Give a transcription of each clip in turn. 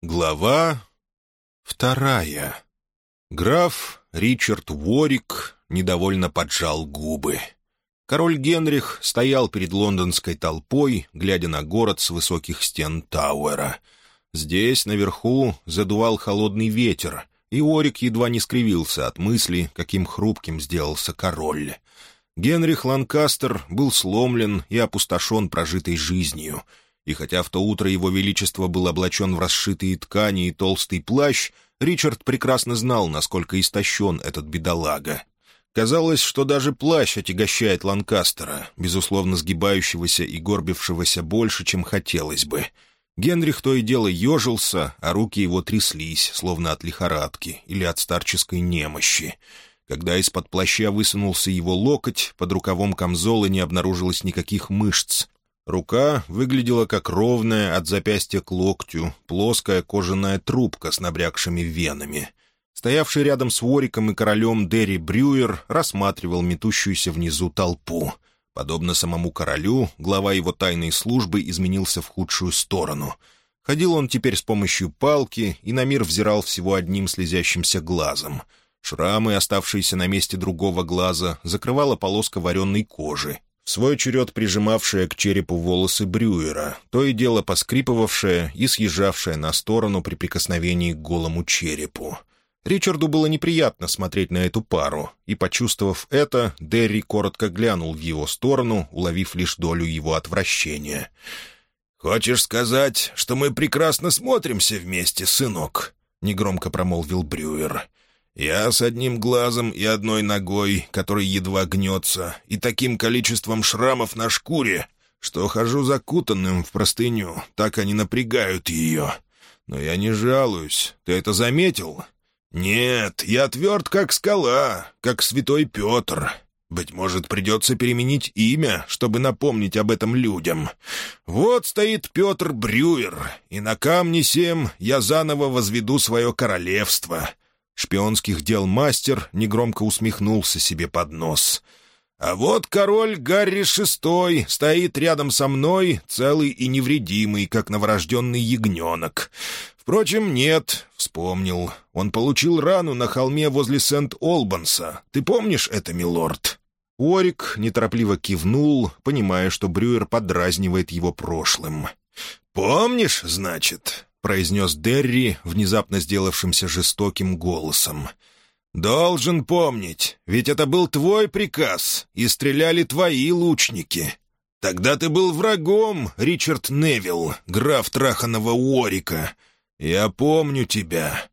Глава вторая. Граф Ричард Уорик недовольно поджал губы. Король Генрих стоял перед лондонской толпой, глядя на город с высоких стен Тауэра. Здесь, наверху, задувал холодный ветер, и Уорик едва не скривился от мысли, каким хрупким сделался король. Генрих Ланкастер был сломлен и опустошен прожитой жизнью — и хотя в то утро его величество был облачен в расшитые ткани и толстый плащ, Ричард прекрасно знал, насколько истощен этот бедолага. Казалось, что даже плащ отягощает Ланкастера, безусловно сгибающегося и горбившегося больше, чем хотелось бы. Генрих то и дело ежился, а руки его тряслись, словно от лихорадки или от старческой немощи. Когда из-под плаща высунулся его локоть, под рукавом камзола не обнаружилось никаких мышц, Рука выглядела как ровная от запястья к локтю, плоская кожаная трубка с набрякшими венами. Стоявший рядом с Вориком и королем Дерри Брюер рассматривал метущуюся внизу толпу. Подобно самому королю, глава его тайной службы изменился в худшую сторону. Ходил он теперь с помощью палки и на мир взирал всего одним слезящимся глазом. Шрамы, оставшиеся на месте другого глаза, закрывала полоска вареной кожи, свой черед прижимавшая к черепу волосы Брюера, то и дело поскрипывавшая и съезжавшая на сторону при прикосновении к голому черепу. Ричарду было неприятно смотреть на эту пару, и, почувствовав это, Дерри коротко глянул в его сторону, уловив лишь долю его отвращения. «Хочешь сказать, что мы прекрасно смотримся вместе, сынок?» — негромко промолвил Брюер. Я с одним глазом и одной ногой, который едва гнется, и таким количеством шрамов на шкуре, что хожу закутанным в простыню, так они напрягают ее. Но я не жалуюсь. Ты это заметил? Нет, я тверд, как скала, как святой Петр. Быть может, придется переменить имя, чтобы напомнить об этом людям. Вот стоит Петр Брюер, и на камне сем я заново возведу свое королевство» шпионских дел мастер негромко усмехнулся себе под нос. «А вот король Гарри Шестой стоит рядом со мной, целый и невредимый, как новорожденный ягненок. Впрочем, нет, вспомнил. Он получил рану на холме возле Сент-Олбанса. Ты помнишь это, милорд?» Уорик неторопливо кивнул, понимая, что Брюер подразнивает его прошлым. «Помнишь, значит? — произнес Дерри, внезапно сделавшимся жестоким голосом. «Должен помнить, ведь это был твой приказ, и стреляли твои лучники. Тогда ты был врагом, Ричард Невилл, граф Траханова Уорика. Я помню тебя».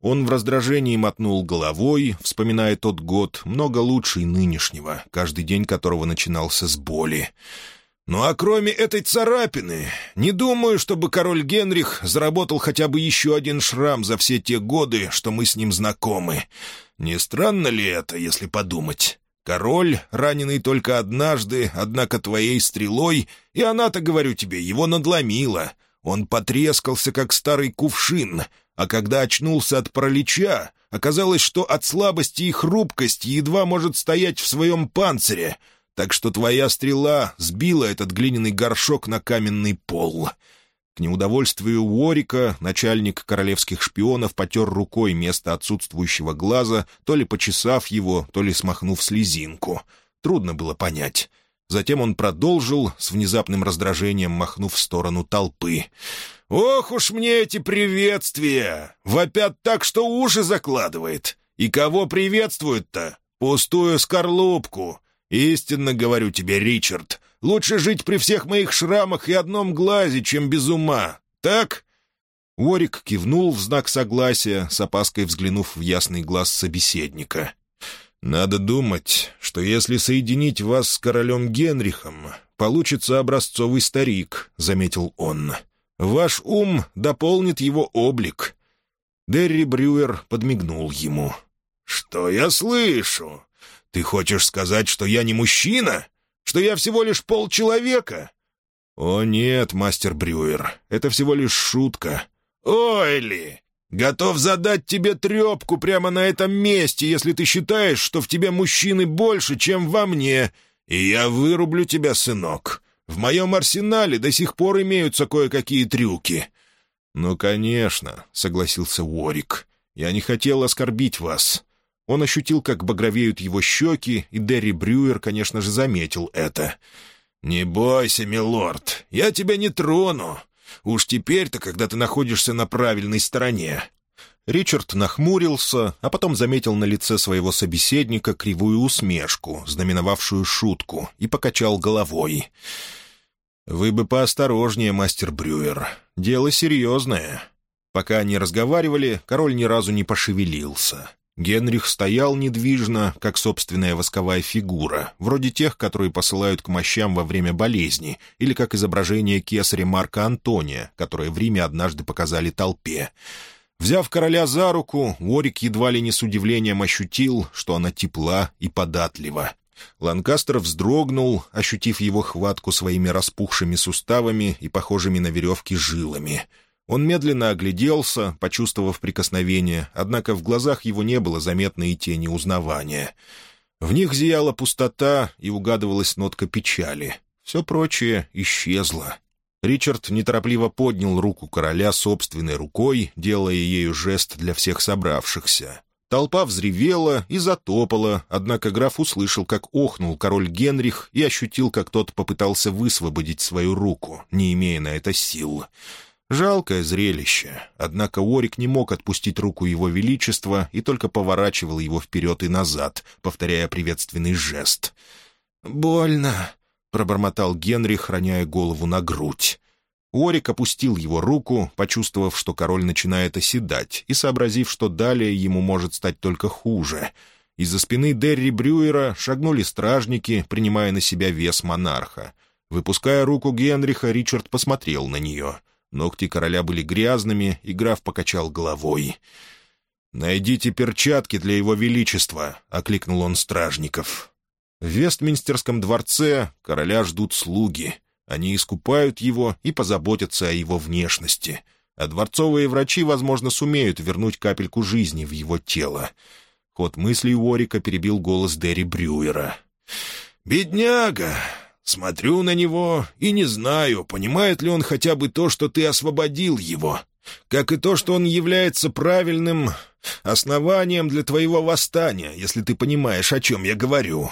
Он в раздражении мотнул головой, вспоминая тот год, много лучший нынешнего, каждый день которого начинался с боли. Ну а кроме этой царапины, не думаю, чтобы король Генрих заработал хотя бы еще один шрам за все те годы, что мы с ним знакомы. Не странно ли это, если подумать? Король, раненый только однажды, однако твоей стрелой, и она-то, говорю тебе, его надломила. Он потрескался, как старый кувшин, а когда очнулся от паралича, оказалось, что от слабости и хрупкости едва может стоять в своем панцире — так что твоя стрела сбила этот глиняный горшок на каменный пол». К неудовольствию Уорика начальник королевских шпионов потер рукой место отсутствующего глаза, то ли почесав его, то ли смахнув слезинку. Трудно было понять. Затем он продолжил, с внезапным раздражением махнув в сторону толпы. «Ох уж мне эти приветствия! Вопят так, что уши закладывает! И кого приветствуют-то? Пустую скорлупку! «Истинно говорю тебе, Ричард, лучше жить при всех моих шрамах и одном глазе, чем без ума. Так?» Уорик кивнул в знак согласия, с опаской взглянув в ясный глаз собеседника. «Надо думать, что если соединить вас с королем Генрихом, получится образцовый старик», — заметил он. «Ваш ум дополнит его облик». Дерри Брюер подмигнул ему. «Что я слышу? Ты хочешь сказать, что я не мужчина? Что я всего лишь полчеловека?» «О нет, мастер Брюер, это всего лишь шутка». «Ойли, готов задать тебе трепку прямо на этом месте, если ты считаешь, что в тебе мужчины больше, чем во мне, и я вырублю тебя, сынок. В моем арсенале до сих пор имеются кое-какие трюки». «Ну, конечно», — согласился Уорик. «Я не хотел оскорбить вас». Он ощутил, как багровеют его щеки, и Дерри Брюер, конечно же, заметил это. «Не бойся, милорд, я тебя не трону. Уж теперь-то, когда ты находишься на правильной стороне». Ричард нахмурился, а потом заметил на лице своего собеседника кривую усмешку, знаменовавшую шутку, и покачал головой. «Вы бы поосторожнее, мастер Брюер. Дело серьезное». Пока они разговаривали, король ни разу не пошевелился. Генрих стоял недвижно, как собственная восковая фигура, вроде тех, которые посылают к мощам во время болезни, или как изображение кесаря Марка Антония, которое в Риме однажды показали толпе. Взяв короля за руку, Уорик едва ли не с удивлением ощутил, что она тепла и податлива. Ланкастер вздрогнул, ощутив его хватку своими распухшими суставами и похожими на веревки жилами. Он медленно огляделся, почувствовав прикосновение, однако в глазах его не было заметной тени узнавания. В них зияла пустота и угадывалась нотка печали. Все прочее исчезло. Ричард неторопливо поднял руку короля собственной рукой, делая ею жест для всех собравшихся. Толпа взревела и затопала, однако граф услышал, как охнул король Генрих и ощутил, как тот попытался высвободить свою руку, не имея на это сил. Жалкое зрелище, однако Орик не мог отпустить руку его величества и только поворачивал его вперед и назад, повторяя приветственный жест. «Больно», — пробормотал Генрих, роняя голову на грудь. Уорик опустил его руку, почувствовав, что король начинает оседать, и сообразив, что далее ему может стать только хуже. Из-за спины Дерри Брюера шагнули стражники, принимая на себя вес монарха. Выпуская руку Генриха, Ричард посмотрел на нее. Ногти короля были грязными, и граф покачал головой. «Найдите перчатки для его величества», — окликнул он стражников. В Вестминстерском дворце короля ждут слуги — они искупают его и позаботятся о его внешности. А дворцовые врачи, возможно, сумеют вернуть капельку жизни в его тело. Ход мыслей Уорика перебил голос Дерри Брюера. «Бедняга! Смотрю на него и не знаю, понимает ли он хотя бы то, что ты освободил его, как и то, что он является правильным основанием для твоего восстания, если ты понимаешь, о чем я говорю».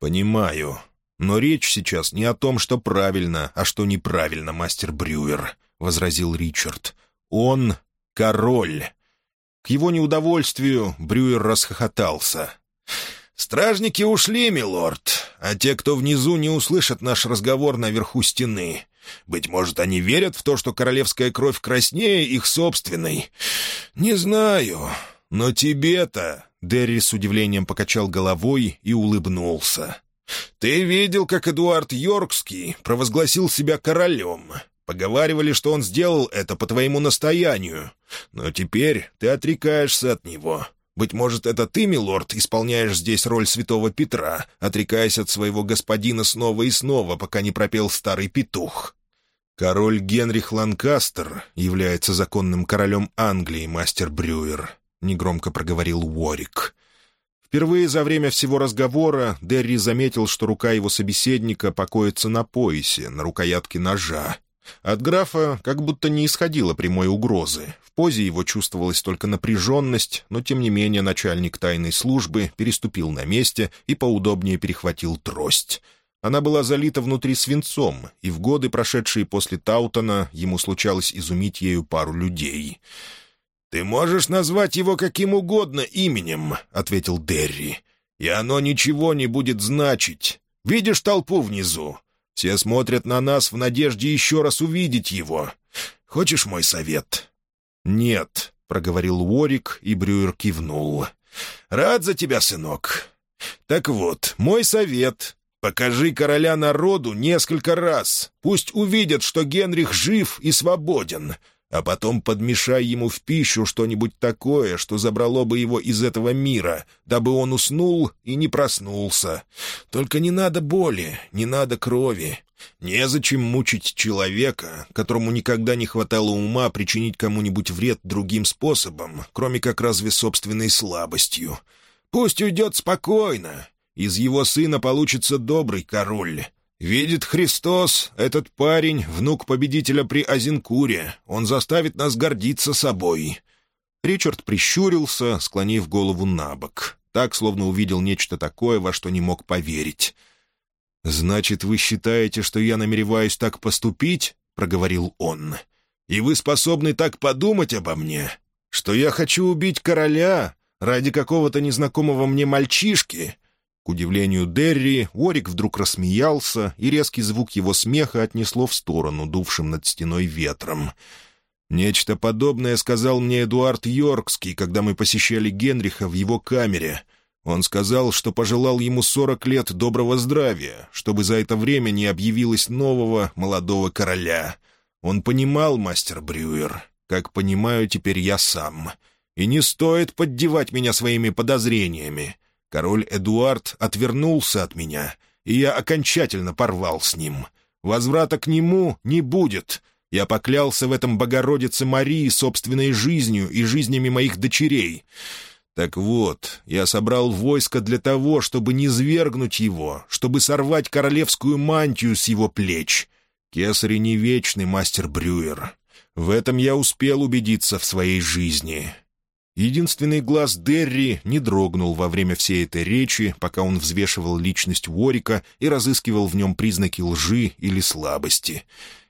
«Понимаю», «Но речь сейчас не о том, что правильно, а что неправильно, мастер Брюер», — возразил Ричард. «Он — король». К его неудовольствию Брюер расхохотался. «Стражники ушли, милорд, а те, кто внизу, не услышат наш разговор наверху стены. Быть может, они верят в то, что королевская кровь краснее их собственной. Не знаю, но тебе-то...» Дерри с удивлением покачал головой и улыбнулся. «Ты видел, как Эдуард Йоркский провозгласил себя королем. Поговаривали, что он сделал это по твоему настоянию. Но теперь ты отрекаешься от него. Быть может, это ты, милорд, исполняешь здесь роль святого Петра, отрекаясь от своего господина снова и снова, пока не пропел старый петух». «Король Генрих Ланкастер является законным королем Англии, мастер Брюер», — негромко проговорил Уорик. Впервые за время всего разговора Дерри заметил, что рука его собеседника покоится на поясе, на рукоятке ножа. От графа как будто не исходило прямой угрозы. В позе его чувствовалась только напряженность, но тем не менее начальник тайной службы переступил на месте и поудобнее перехватил трость. Она была залита внутри свинцом, и в годы, прошедшие после Таутона, ему случалось изумить ею пару людей — «Ты можешь назвать его каким угодно именем», — ответил Дерри. «И оно ничего не будет значить. Видишь толпу внизу? Все смотрят на нас в надежде еще раз увидеть его. Хочешь мой совет?» «Нет», — проговорил Уорик, и Брюер кивнул. «Рад за тебя, сынок. Так вот, мой совет Покажи короля народу несколько раз. Пусть увидят, что Генрих жив и свободен а потом подмешай ему в пищу что-нибудь такое, что забрало бы его из этого мира, дабы он уснул и не проснулся. Только не надо боли, не надо крови. Незачем мучить человека, которому никогда не хватало ума причинить кому-нибудь вред другим способом, кроме как разве собственной слабостью. Пусть уйдет спокойно. Из его сына получится добрый король. «Видит Христос, этот парень — внук победителя при Азинкуре. Он заставит нас гордиться собой». Ричард прищурился, склонив голову на бок, так, словно увидел нечто такое, во что не мог поверить. «Значит, вы считаете, что я намереваюсь так поступить?» — проговорил он. «И вы способны так подумать обо мне, что я хочу убить короля ради какого-то незнакомого мне мальчишки?» К удивлению Дерри, Орик вдруг рассмеялся, и резкий звук его смеха отнесло в сторону, дувшим над стеной ветром. Нечто подобное сказал мне Эдуард Йоркский, когда мы посещали Генриха в его камере. Он сказал, что пожелал ему сорок лет доброго здравия, чтобы за это время не объявилось нового молодого короля. Он понимал, мастер Брюер, как понимаю теперь я сам. И не стоит поддевать меня своими подозрениями. Король Эдуард отвернулся от меня, и я окончательно порвал с ним. Возврата к нему не будет — я поклялся в этом Богородице Марии собственной жизнью и жизнями моих дочерей. Так вот, я собрал войско для того, чтобы не свергнуть его, чтобы сорвать королевскую мантию с его плеч. Кесарь не вечный мастер Брюер. В этом я успел убедиться в своей жизни. Единственный глаз Дерри не дрогнул во время всей этой речи, пока он взвешивал личность Ворика и разыскивал в нем признаки лжи или слабости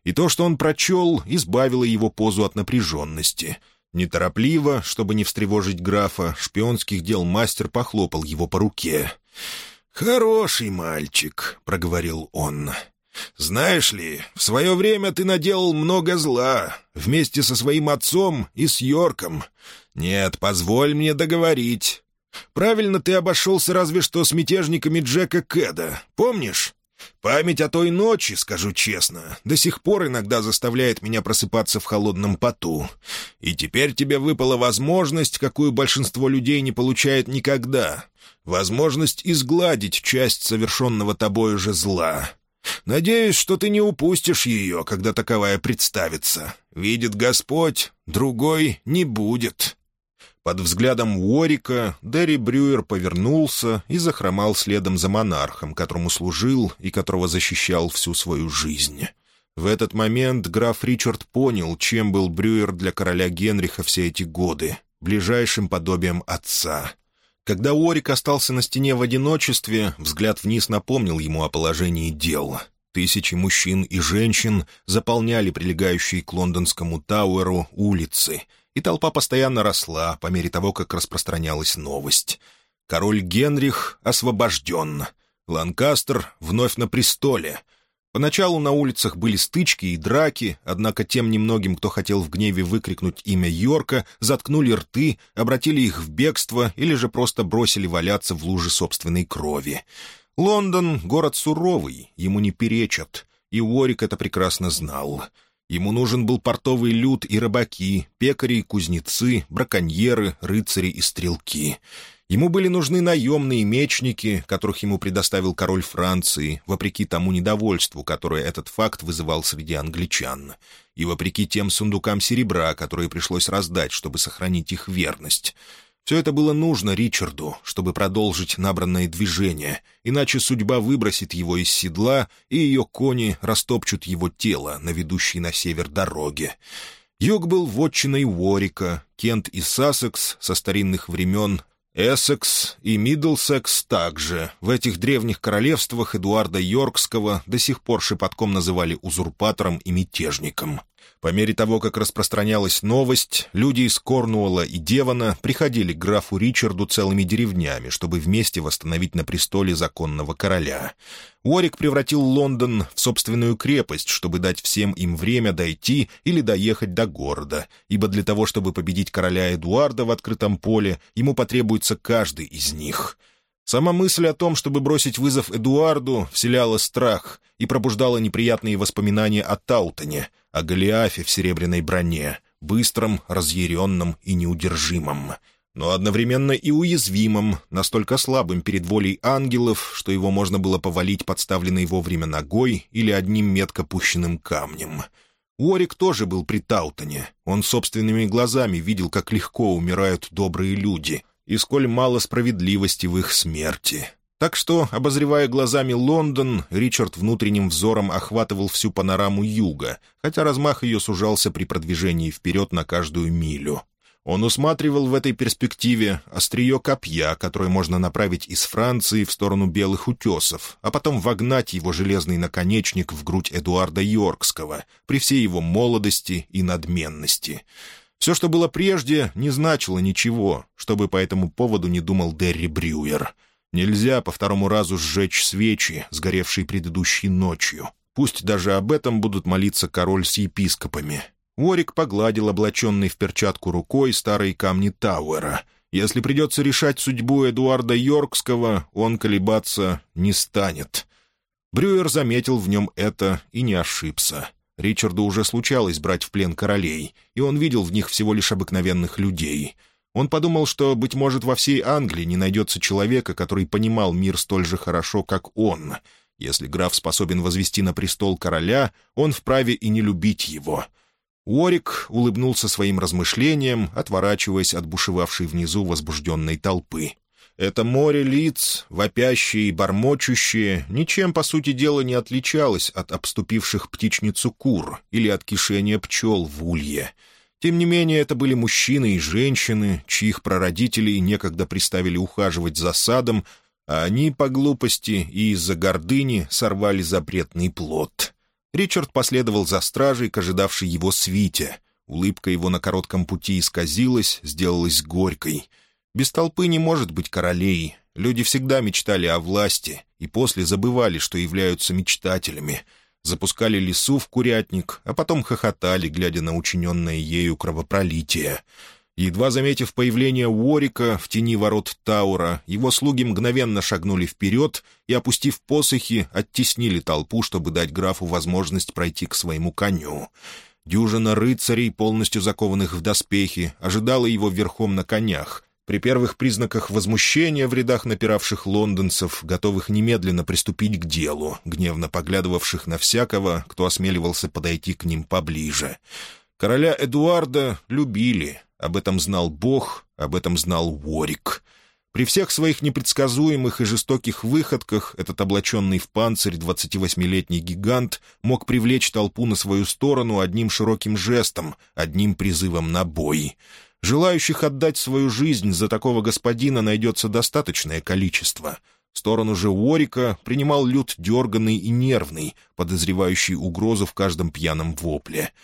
и то, что он прочел, избавило его позу от напряженности. Неторопливо, чтобы не встревожить графа, шпионских дел мастер похлопал его по руке. «Хороший мальчик», — проговорил он. «Знаешь ли, в свое время ты наделал много зла, вместе со своим отцом и с Йорком. Нет, позволь мне договорить. Правильно ты обошелся разве что с мятежниками Джека Кэда, помнишь? Память о той ночи, скажу честно, до сих пор иногда заставляет меня просыпаться в холодном поту. И теперь тебе выпала возможность, какую большинство людей не получает никогда. Возможность изгладить часть совершенного тобой же зла. Надеюсь, что ты не упустишь ее, когда таковая представится. Видит Господь, другой не будет». Под взглядом Уорика Дерри Брюер повернулся и захромал следом за монархом, которому служил и которого защищал всю свою жизнь. В этот момент граф Ричард понял, чем был Брюер для короля Генриха все эти годы, ближайшим подобием отца. Когда Уорик остался на стене в одиночестве, взгляд вниз напомнил ему о положении дел. Тысячи мужчин и женщин заполняли прилегающие к лондонскому Тауэру улицы — и толпа постоянно росла по мере того, как распространялась новость. Король Генрих освобожден. Ланкастер вновь на престоле. Поначалу на улицах были стычки и драки, однако тем немногим, кто хотел в гневе выкрикнуть имя Йорка, заткнули рты, обратили их в бегство или же просто бросили валяться в луже собственной крови. Лондон — город суровый, ему не перечат, и Уорик это прекрасно знал — Ему нужен был портовый люд и рыбаки, пекари и кузнецы, браконьеры, рыцари и стрелки. Ему были нужны наемные мечники, которых ему предоставил король Франции, вопреки тому недовольству, которое этот факт вызывал среди англичан, и вопреки тем сундукам серебра, которые пришлось раздать, чтобы сохранить их верность. Все это было нужно Ричарду, чтобы продолжить набранное движение, иначе судьба выбросит его из седла, и ее кони растопчут его тело на ведущей на север дороге. Юг был вотчиной Уорика, Кент и Сассекс со старинных времен, Эссекс и Миддлсекс также. В этих древних королевствах Эдуарда Йоркского до сих пор шепотком называли узурпатором и мятежником. По мере того, как распространялась новость, люди из Корнуолла и Девона приходили к графу Ричарду целыми деревнями, чтобы вместе восстановить на престоле законного короля. Уорик превратил Лондон в собственную крепость, чтобы дать всем им время дойти или доехать до города, ибо для того, чтобы победить короля Эдуарда в открытом поле, ему потребуется каждый из них — Сама мысль о том, чтобы бросить вызов Эдуарду, вселяла страх и пробуждала неприятные воспоминания о Таутоне, о Голиафе в серебряной броне, быстром, разъяренном и неудержимом, но одновременно и уязвимым, настолько слабым перед волей ангелов, что его можно было повалить подставленной вовремя ногой или одним метко пущенным камнем. Уорик тоже был при Таутоне. Он собственными глазами видел, как легко умирают добрые люди — и сколь мало справедливости в их смерти. Так что, обозревая глазами Лондон, Ричард внутренним взором охватывал всю панораму юга, хотя размах ее сужался при продвижении вперед на каждую милю. Он усматривал в этой перспективе острие копья, которое можно направить из Франции в сторону Белых утесов, а потом вогнать его железный наконечник в грудь Эдуарда Йоркского при всей его молодости и надменности. Все, что было прежде, не значило ничего, чтобы по этому поводу не думал Дерри Брюер. Нельзя по второму разу сжечь свечи, сгоревшие предыдущей ночью. Пусть даже об этом будут молиться король с епископами. Уорик погладил облаченный в перчатку рукой старые камни Тауэра. Если придется решать судьбу Эдуарда Йоркского, он колебаться не станет. Брюер заметил в нем это и не ошибся. Ричарду уже случалось брать в плен королей, и он видел в них всего лишь обыкновенных людей. Он подумал, что, быть может, во всей Англии не найдется человека, который понимал мир столь же хорошо, как он. Если граф способен возвести на престол короля, он вправе и не любить его — Уорик улыбнулся своим размышлениям, отворачиваясь от бушевавшей внизу возбужденной толпы. Это море лиц, вопящие и бормочущие, ничем, по сути дела, не отличалось от обступивших птичницу кур или от кишения пчел в улье. Тем не менее, это были мужчины и женщины, чьих прародителей некогда приставили ухаживать за садом, а они, по глупости и из-за гордыни, сорвали запретный плод. Ричард последовал за стражей к ожидавшей его свите. Улыбка его на коротком пути исказилась, сделалась горькой. Без толпы не может быть королей. Люди всегда мечтали о власти и после забывали, что являются мечтателями. Запускали лесу в курятник, а потом хохотали, глядя на учиненное ею кровопролитие. Едва заметив появление Уорика в тени ворот Таура, его слуги мгновенно шагнули вперед и, опустив посохи, оттеснили толпу, чтобы дать графу возможность пройти к своему коню. Дюжина рыцарей, полностью закованных в доспехи, ожидала его верхом на конях. При первых признаках возмущения в рядах напиравших лондонцев, готовых немедленно приступить к делу, гневно поглядывавших на всякого, кто осмеливался подойти к ним поближе. Короля Эдуарда любили, об этом знал Бог, об этом знал Уорик. При всех своих непредсказуемых и жестоких выходках этот облаченный в панцирь 28-летний гигант мог привлечь толпу на свою сторону одним широким жестом, одним призывом на бой. Желающих отдать свою жизнь за такого господина найдется достаточное количество. Сторону же Уорика принимал люд дерганный и нервный, подозревающий угрозу в каждом пьяном вопле.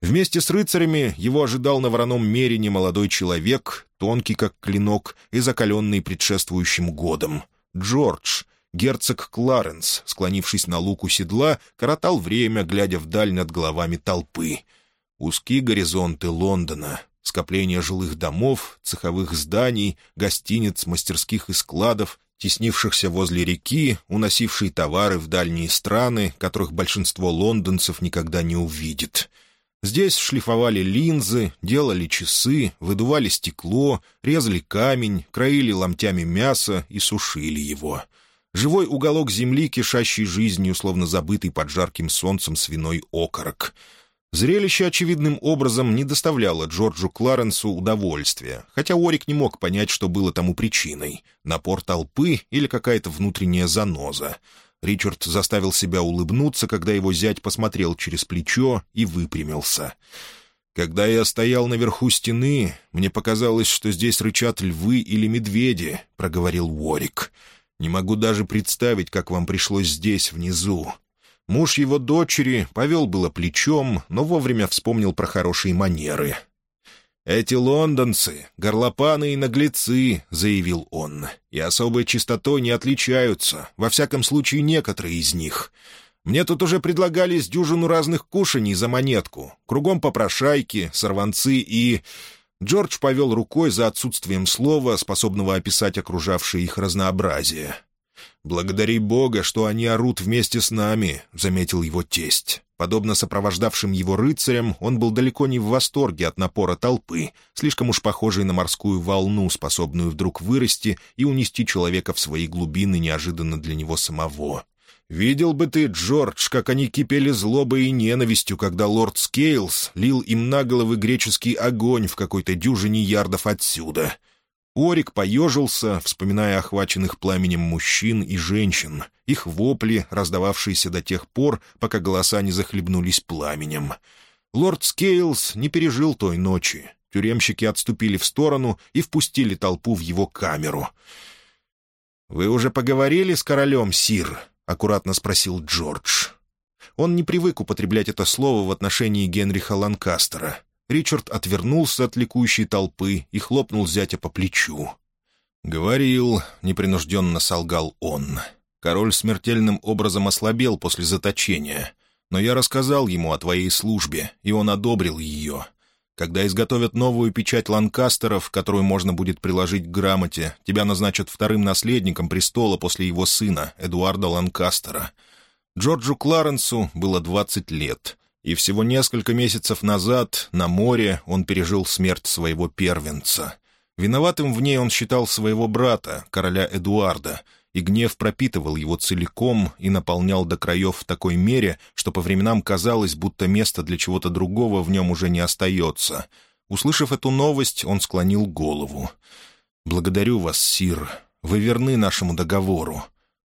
Вместе с рыцарями его ожидал на вороном мере немолодой человек, тонкий как клинок и закаленный предшествующим годом. Джордж, герцог Кларенс, склонившись на луку седла, коротал время, глядя вдаль над головами толпы. Узкие горизонты Лондона, скопление жилых домов, цеховых зданий, гостиниц, мастерских и складов, теснившихся возле реки, уносившие товары в дальние страны, которых большинство лондонцев никогда не увидит — Здесь шлифовали линзы, делали часы, выдували стекло, резали камень, краили ломтями мясо и сушили его. Живой уголок земли, кишащий жизнью, словно забытый под жарким солнцем свиной окорок. Зрелище очевидным образом не доставляло Джорджу Кларенсу удовольствия, хотя Орик не мог понять, что было тому причиной — напор толпы или какая-то внутренняя заноза — Ричард заставил себя улыбнуться, когда его зять посмотрел через плечо и выпрямился. «Когда я стоял наверху стены, мне показалось, что здесь рычат львы или медведи», — проговорил Уорик. «Не могу даже представить, как вам пришлось здесь, внизу». Муж его дочери повел было плечом, но вовремя вспомнил про хорошие манеры. «Эти лондонцы — горлопаны и наглецы», — заявил он, — «и особой чистотой не отличаются, во всяком случае некоторые из них. Мне тут уже предлагали с дюжину разных кушаний за монетку, кругом попрошайки, сорванцы и...» Джордж повел рукой за отсутствием слова, способного описать окружавшее их разнообразие. «Благодари Бога, что они орут вместе с нами», — заметил его тесть. Подобно сопровождавшим его рыцарям, он был далеко не в восторге от напора толпы, слишком уж похожей на морскую волну, способную вдруг вырасти и унести человека в свои глубины неожиданно для него самого. «Видел бы ты, Джордж, как они кипели злобой и ненавистью, когда лорд Скейлс лил им на головы греческий огонь в какой-то дюжине ярдов отсюда». Уорик поежился, вспоминая охваченных пламенем мужчин и женщин, их вопли, раздававшиеся до тех пор, пока голоса не захлебнулись пламенем. Лорд Скейлс не пережил той ночи. Тюремщики отступили в сторону и впустили толпу в его камеру. «Вы уже поговорили с королем, сир?» — аккуратно спросил Джордж. Он не привык употреблять это слово в отношении Генриха Ланкастера. Ричард отвернулся от ликующей толпы и хлопнул зятя по плечу. «Говорил», — непринужденно солгал он. «Король смертельным образом ослабел после заточения. Но я рассказал ему о твоей службе, и он одобрил ее. Когда изготовят новую печать Ланкастеров, которую можно будет приложить к грамоте, тебя назначат вторым наследником престола после его сына, Эдуарда Ланкастера. Джорджу Кларенсу было двадцать лет — и всего несколько месяцев назад на море он пережил смерть своего первенца. Виноватым в ней он считал своего брата, короля Эдуарда, и гнев пропитывал его целиком и наполнял до краев в такой мере, что по временам казалось, будто места для чего-то другого в нем уже не остается. Услышав эту новость, он склонил голову. «Благодарю вас, сир. Вы верны нашему договору».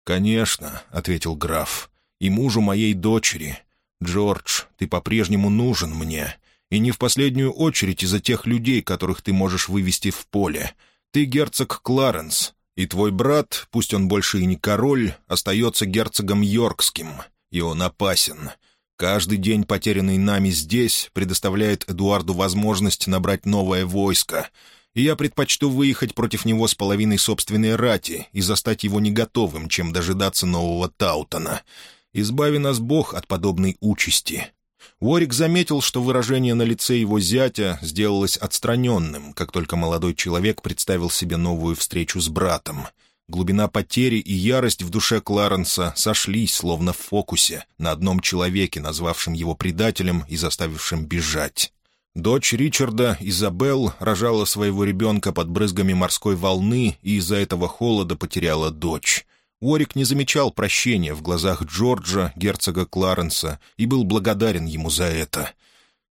«Конечно», — ответил граф, — «и мужу моей дочери. «Джордж, ты по-прежнему нужен мне. И не в последнюю очередь из-за тех людей, которых ты можешь вывести в поле. Ты герцог Кларенс, и твой брат, пусть он больше и не король, остается герцогом Йоркским, и он опасен. Каждый день, потерянный нами здесь, предоставляет Эдуарду возможность набрать новое войско, и я предпочту выехать против него с половиной собственной рати и застать его не готовым, чем дожидаться нового Таутона. Избави нас Бог от подобной участи». Уорик заметил, что выражение на лице его зятя сделалось отстраненным, как только молодой человек представил себе новую встречу с братом. Глубина потери и ярость в душе Кларенса сошлись, словно в фокусе, на одном человеке, назвавшем его предателем и заставившим бежать. Дочь Ричарда, Изабелл, рожала своего ребенка под брызгами морской волны и из-за этого холода потеряла дочь. Уорик не замечал прощения в глазах Джорджа, герцога Кларенса, и был благодарен ему за это.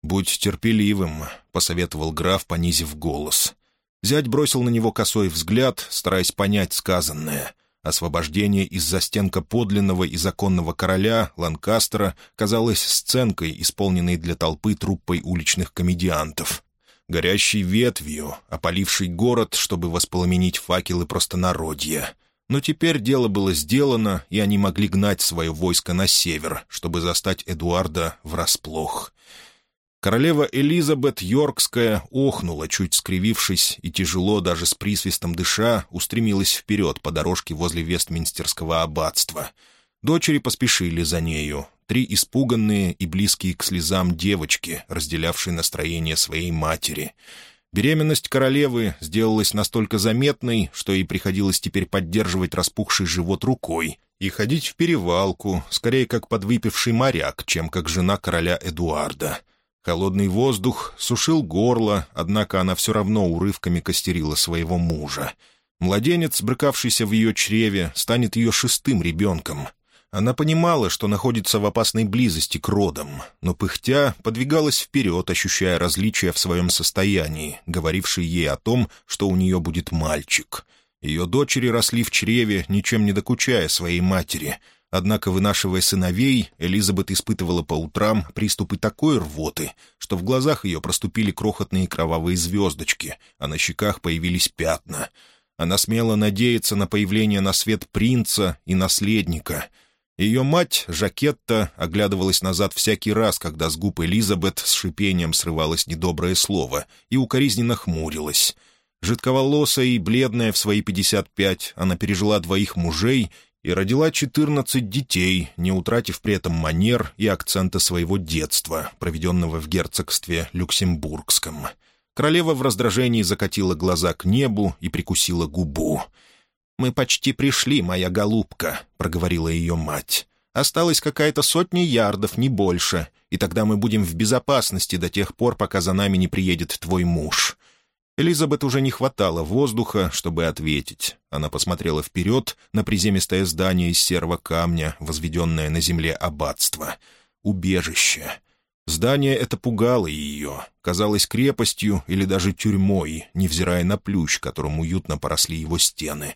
«Будь терпеливым», — посоветовал граф, понизив голос. Зять бросил на него косой взгляд, стараясь понять сказанное. Освобождение из застенка подлинного и законного короля Ланкастера казалось сценкой, исполненной для толпы труппой уличных комедиантов. Горящей ветвью, опаливший город, чтобы воспламенить факелы простонародья — но теперь дело было сделано, и они могли гнать свое войско на север, чтобы застать Эдуарда врасплох. Королева Элизабет Йоркская охнула, чуть скривившись, и тяжело, даже с присвистом дыша, устремилась вперед по дорожке возле Вестминстерского аббатства. Дочери поспешили за нею, три испуганные и близкие к слезам девочки, разделявшие настроение своей матери — Беременность королевы сделалась настолько заметной, что ей приходилось теперь поддерживать распухший живот рукой и ходить в перевалку, скорее как подвыпивший моряк, чем как жена короля Эдуарда. Холодный воздух сушил горло, однако она все равно урывками костерила своего мужа. Младенец, брыкавшийся в ее чреве, станет ее шестым ребенком, она понимала, что находится в опасной близости к родам, но пыхтя подвигалась вперед, ощущая различия в своем состоянии, говорившие ей о том, что у нее будет мальчик. Ее дочери росли в чреве, ничем не докучая своей матери. Однако, вынашивая сыновей, Элизабет испытывала по утрам приступы такой рвоты, что в глазах ее проступили крохотные кровавые звездочки, а на щеках появились пятна. Она смела надеяться на появление на свет принца и наследника — ее мать, Жакетта, оглядывалась назад всякий раз, когда с губ Элизабет с шипением срывалось недоброе слово, и укоризненно хмурилась. Жидковолосая и бледная в свои пятьдесят пять, она пережила двоих мужей и родила четырнадцать детей, не утратив при этом манер и акцента своего детства, проведенного в герцогстве Люксембургском. Королева в раздражении закатила глаза к небу и прикусила губу — «Мы почти пришли, моя голубка», — проговорила ее мать. «Осталось какая-то сотня ярдов, не больше, и тогда мы будем в безопасности до тех пор, пока за нами не приедет твой муж». Элизабет уже не хватало воздуха, чтобы ответить. Она посмотрела вперед на приземистое здание из серого камня, возведенное на земле аббатства. Убежище. Здание это пугало ее, казалось крепостью или даже тюрьмой, невзирая на плющ, которым уютно поросли его стены.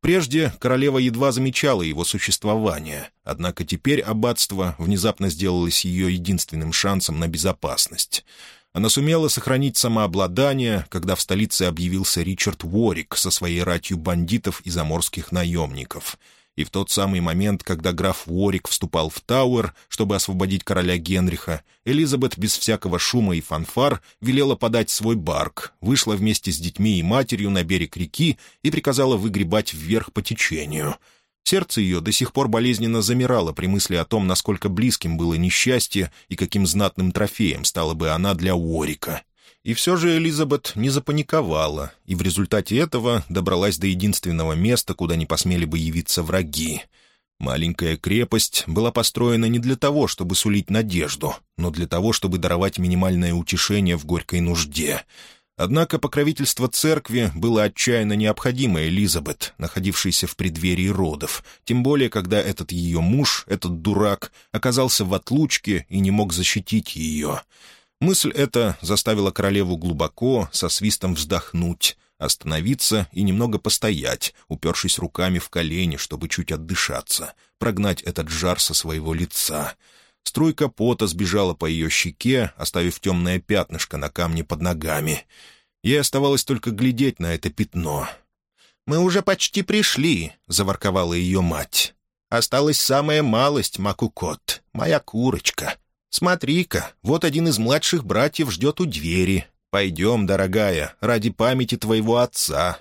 Прежде королева едва замечала его существование, однако теперь аббатство внезапно сделалось ее единственным шансом на безопасность. Она сумела сохранить самообладание, когда в столице объявился Ричард Уорик со своей ратью бандитов и заморских наемников — и в тот самый момент, когда граф Уорик вступал в Тауэр, чтобы освободить короля Генриха, Элизабет без всякого шума и фанфар велела подать свой барк, вышла вместе с детьми и матерью на берег реки и приказала выгребать вверх по течению. Сердце ее до сих пор болезненно замирало при мысли о том, насколько близким было несчастье и каким знатным трофеем стала бы она для Уорика. И все же Элизабет не запаниковала, и в результате этого добралась до единственного места, куда не посмели бы явиться враги. Маленькая крепость была построена не для того, чтобы сулить надежду, но для того, чтобы даровать минимальное утешение в горькой нужде. Однако покровительство церкви было отчаянно необходимо Элизабет, находившейся в преддверии родов, тем более, когда этот ее муж, этот дурак, оказался в отлучке и не мог защитить ее. Мысль эта заставила королеву глубоко, со свистом вздохнуть, остановиться и немного постоять, упершись руками в колени, чтобы чуть отдышаться, прогнать этот жар со своего лица. Струйка пота сбежала по ее щеке, оставив темное пятнышко на камне под ногами. Ей оставалось только глядеть на это пятно. «Мы уже почти пришли», — заворковала ее мать. «Осталась самая малость, Макукот, моя курочка. «Смотри-ка, вот один из младших братьев ждет у двери. Пойдем, дорогая, ради памяти твоего отца».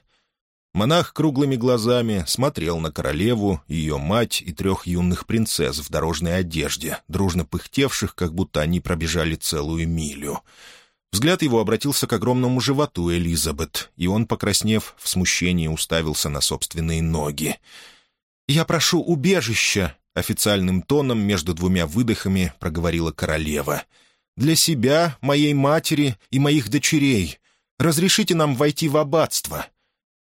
Монах круглыми глазами смотрел на королеву, ее мать и трех юных принцесс в дорожной одежде, дружно пыхтевших, как будто они пробежали целую милю. Взгляд его обратился к огромному животу Элизабет, и он, покраснев, в смущении уставился на собственные ноги. «Я прошу убежища!» — официальным тоном между двумя выдохами проговорила королева. «Для себя, моей матери и моих дочерей. Разрешите нам войти в аббатство».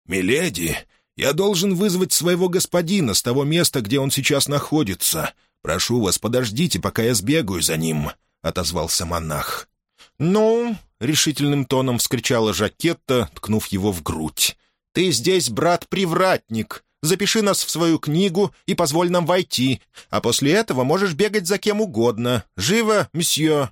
«Миледи, я должен вызвать своего господина с того места, где он сейчас находится. Прошу вас, подождите, пока я сбегаю за ним», — отозвался монах. «Ну?» — решительным тоном вскричала Жакетта, ткнув его в грудь. «Ты здесь брат-привратник. Запиши нас в свою книгу и позволь нам войти, а после этого можешь бегать за кем угодно. Живо, месье!»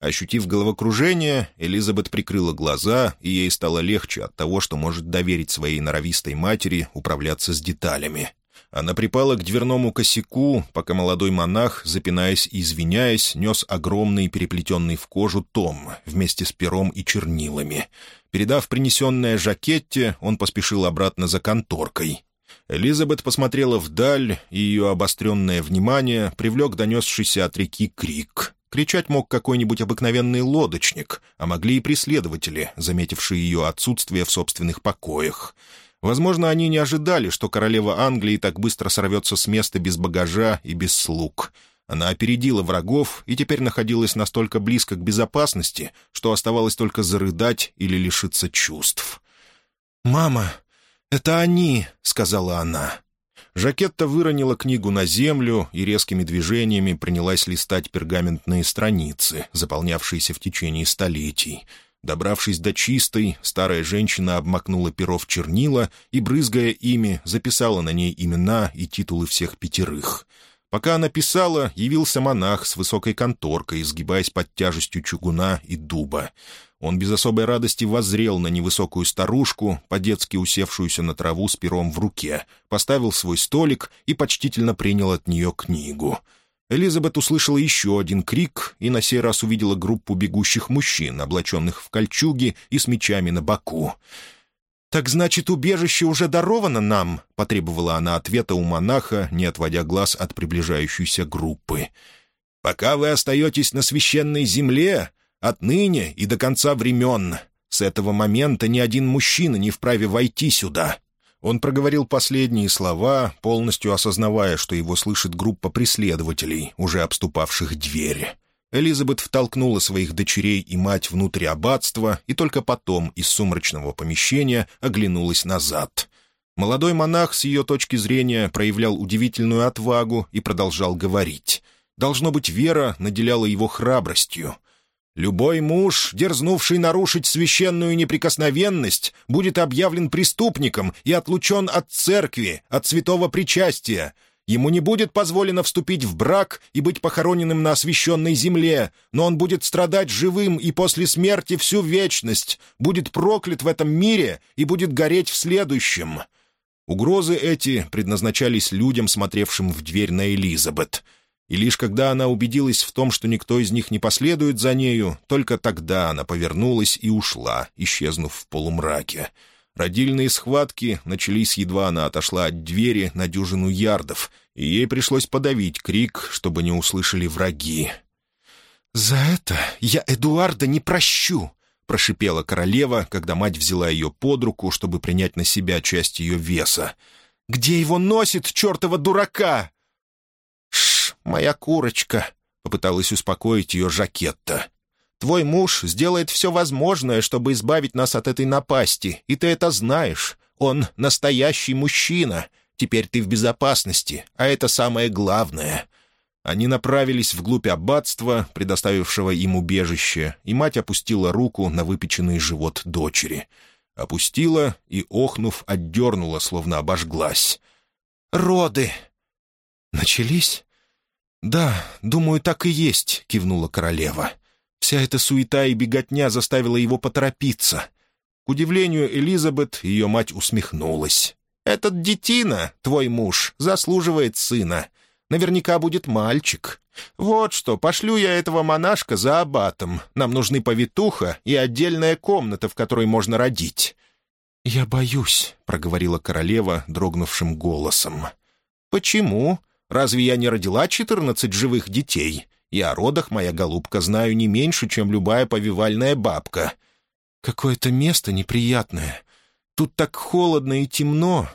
Ощутив головокружение, Элизабет прикрыла глаза, и ей стало легче от того, что может доверить своей норовистой матери управляться с деталями. Она припала к дверному косяку, пока молодой монах, запинаясь и извиняясь, нес огромный переплетенный в кожу том вместе с пером и чернилами. Передав принесенное жакетте, он поспешил обратно за конторкой. Элизабет посмотрела вдаль, и ее обостренное внимание привлек донесшийся от реки крик. Кричать мог какой-нибудь обыкновенный лодочник, а могли и преследователи, заметившие ее отсутствие в собственных покоях. Возможно, они не ожидали, что королева Англии так быстро сорвется с места без багажа и без слуг. Она опередила врагов и теперь находилась настолько близко к безопасности, что оставалось только зарыдать или лишиться чувств. «Мама!» «Это они», — сказала она. Жакетта выронила книгу на землю и резкими движениями принялась листать пергаментные страницы, заполнявшиеся в течение столетий. Добравшись до чистой, старая женщина обмакнула перо в чернила и, брызгая ими, записала на ней имена и титулы всех пятерых. Пока она писала, явился монах с высокой конторкой, изгибаясь под тяжестью чугуна и дуба. Он без особой радости воззрел на невысокую старушку, по-детски усевшуюся на траву с пером в руке, поставил свой столик и почтительно принял от нее книгу. Элизабет услышала еще один крик и на сей раз увидела группу бегущих мужчин, облаченных в кольчуги и с мечами на боку. «Так значит, убежище уже даровано нам?» — потребовала она ответа у монаха, не отводя глаз от приближающейся группы. «Пока вы остаетесь на священной земле, Отныне и до конца времен. С этого момента ни один мужчина не вправе войти сюда». Он проговорил последние слова, полностью осознавая, что его слышит группа преследователей, уже обступавших дверь. Элизабет втолкнула своих дочерей и мать внутрь аббатства и только потом из сумрачного помещения оглянулась назад. Молодой монах с ее точки зрения проявлял удивительную отвагу и продолжал говорить. Должно быть, вера наделяла его храбростью. Любой муж, дерзнувший нарушить священную неприкосновенность, будет объявлен преступником и отлучен от церкви, от святого причастия. Ему не будет позволено вступить в брак и быть похороненным на освященной земле, но он будет страдать живым и после смерти всю вечность, будет проклят в этом мире и будет гореть в следующем». Угрозы эти предназначались людям, смотревшим в дверь на Элизабет — и лишь когда она убедилась в том, что никто из них не последует за нею, только тогда она повернулась и ушла, исчезнув в полумраке. Родильные схватки начались, едва она отошла от двери на дюжину ярдов, и ей пришлось подавить крик, чтобы не услышали враги. «За это я Эдуарда не прощу!» — прошипела королева, когда мать взяла ее под руку, чтобы принять на себя часть ее веса. «Где его носит, чертова дурака?» моя курочка», — попыталась успокоить ее Жакетта. «Твой муж сделает все возможное, чтобы избавить нас от этой напасти, и ты это знаешь. Он настоящий мужчина. Теперь ты в безопасности, а это самое главное». Они направились вглубь аббатства, предоставившего им убежище, и мать опустила руку на выпеченный живот дочери. Опустила и, охнув, отдернула, словно обожглась. «Роды!» «Начались?» «Да, думаю, так и есть», — кивнула королева. Вся эта суета и беготня заставила его поторопиться. К удивлению Элизабет, ее мать усмехнулась. «Этот детина, твой муж, заслуживает сына. Наверняка будет мальчик. Вот что, пошлю я этого монашка за аббатом. Нам нужны повитуха и отдельная комната, в которой можно родить». «Я боюсь», — проговорила королева дрогнувшим голосом. «Почему?» Разве я не родила четырнадцать живых детей? И о родах, моя голубка, знаю не меньше, чем любая повивальная бабка. Какое-то место неприятное. Тут так холодно и темно».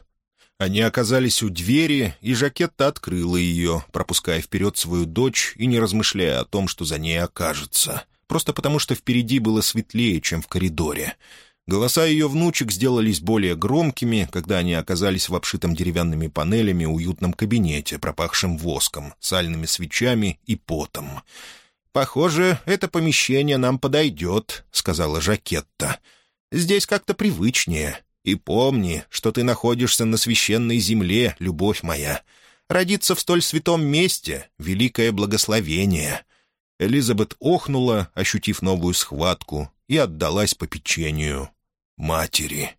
Они оказались у двери, и Жакетта открыла ее, пропуская вперед свою дочь и не размышляя о том, что за ней окажется. Просто потому, что впереди было светлее, чем в коридоре. Голоса ее внучек сделались более громкими, когда они оказались в обшитом деревянными панелями уютном кабинете, пропахшем воском, сальными свечами и потом. «Похоже, это помещение нам подойдет», — сказала Жакетта. «Здесь как-то привычнее. И помни, что ты находишься на священной земле, любовь моя. Родиться в столь святом месте — великое благословение». Элизабет охнула, ощутив новую схватку, и отдалась по печенью матери.